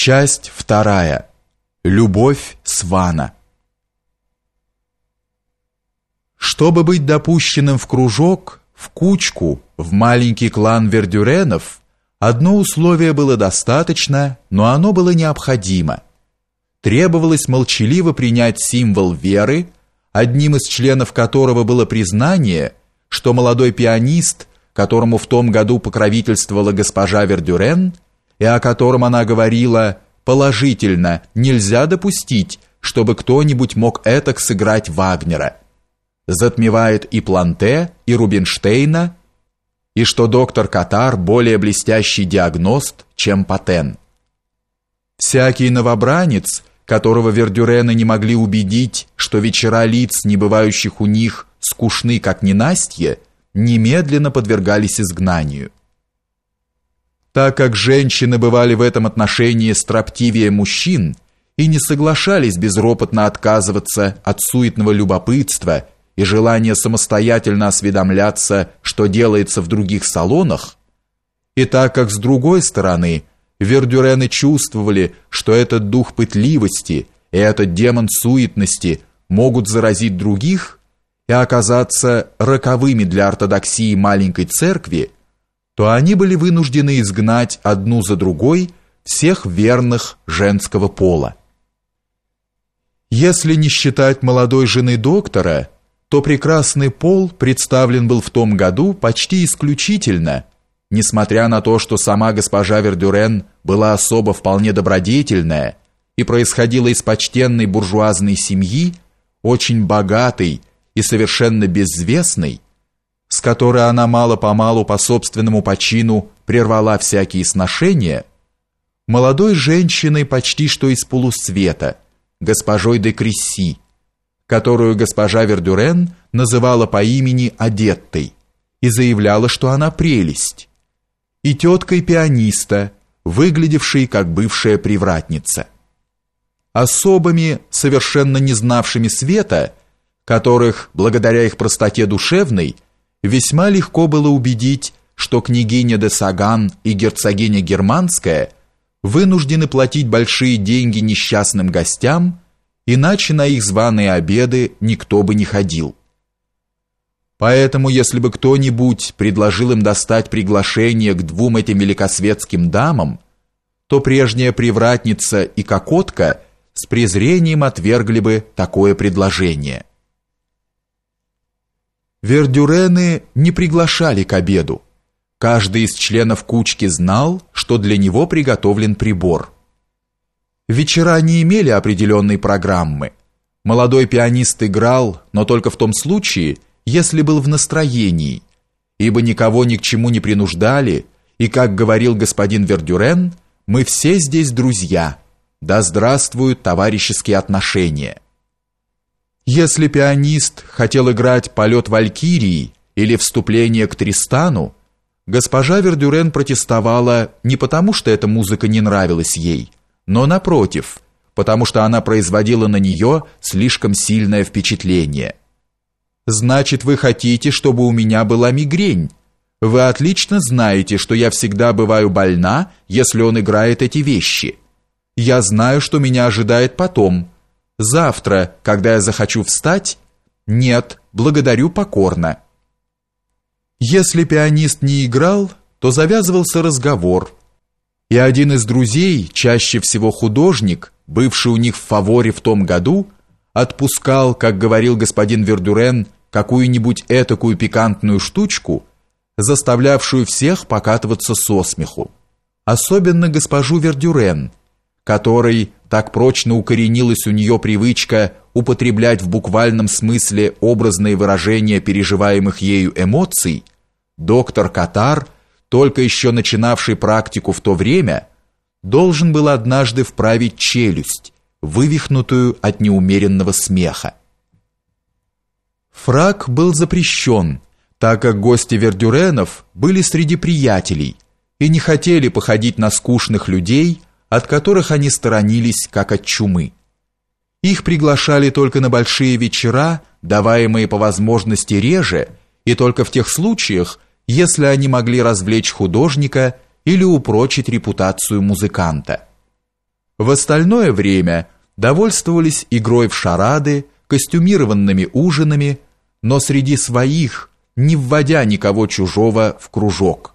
Часть вторая. Любовь Свана. Чтобы быть допущенным в кружок, в кучку, в маленький клан Вердюренов, одно условие было достаточно, но оно было необходимо. Требовалось молчаливо принять символ веры, одним из членов которого было признание, что молодой пианист, которому в том году покровительствовала госпожа Вердюрен, и о котором она говорила положительно, нельзя допустить, чтобы кто-нибудь мог этак сыграть Вагнера. Затмевает и Планте, и Рубинштейна, и что доктор Катар более блестящий диагност, чем Патен. Всякий новобранец, которого Вердюрены не могли убедить, что вечера лиц, не бывающих у них, скучны, как ненастье, немедленно подвергались изгнанию. Так как женщины бывали в этом отношении строптивее мужчин и не соглашались безропотно отказываться от суетного любопытства и желания самостоятельно осведомляться, что делается в других салонах, и так как с другой стороны Вердюрены чувствовали, что этот дух пытливости и этот демон суетности могут заразить других и оказаться роковыми для ортодоксии маленькой церкви, то они были вынуждены изгнать одну за другой всех верных женского пола. Если не считать молодой жены доктора, то прекрасный пол представлен был в том году почти исключительно, несмотря на то, что сама госпожа Вердюрен была особо вполне добродетельная и происходила из почтенной буржуазной семьи, очень богатой и совершенно безвестной, с которой она мало-помалу по собственному почину прервала всякие сношения, молодой женщиной почти что из полусвета, госпожой де Кресси, которую госпожа Вердюрен называла по имени Одеттой и заявляла, что она прелесть, и теткой пианиста, выглядевшей как бывшая привратница. Особыми, совершенно не знавшими света, которых, благодаря их простоте душевной, весьма легко было убедить, что княгиня де Саган и герцогиня Германская вынуждены платить большие деньги несчастным гостям, иначе на их званые обеды никто бы не ходил. Поэтому, если бы кто-нибудь предложил им достать приглашение к двум этим великосветским дамам, то прежняя привратница и кокотка с презрением отвергли бы такое предложение. Вердюрены не приглашали к обеду. Каждый из членов кучки знал, что для него приготовлен прибор. Вечера не имели определенной программы. Молодой пианист играл, но только в том случае, если был в настроении, ибо никого ни к чему не принуждали, и, как говорил господин Вердюрен, мы все здесь друзья. Да здравствуют товарищеские отношения. Если пианист хотел играть полет Валькирии или вступление к Тристану, госпожа Вердюрен протестовала не потому, что эта музыка не нравилась ей, но напротив, потому что она производила на нее слишком сильное впечатление. Значит, вы хотите, чтобы у меня была мигрень? Вы отлично знаете, что я всегда бываю больна, если он играет эти вещи. Я знаю, что меня ожидает потом Завтра, когда я захочу встать? Нет, благодарю покорно. Если пианист не играл, то завязывался разговор. И один из друзей, чаще всего художник, бывший у них в фаворе в том году, отпускал, как говорил господин Вердюрен, какую-нибудь этакую пикантную штучку, заставлявшую всех покатываться со смеху. Особенно госпожу Вердюрен, которой так прочно укоренилась у нее привычка употреблять в буквальном смысле образные выражения переживаемых ею эмоций, доктор Катар, только еще начинавший практику в то время, должен был однажды вправить челюсть, вывихнутую от неумеренного смеха. Фрак был запрещен, так как гости Вердюренов были среди приятелей и не хотели походить на скучных людей, от которых они сторонились как от чумы. Их приглашали только на большие вечера, даваемые по возможности реже, и только в тех случаях, если они могли развлечь художника или упрочить репутацию музыканта. В остальное время довольствовались игрой в шарады, костюмированными ужинами, но среди своих, не вводя никого чужого в кружок.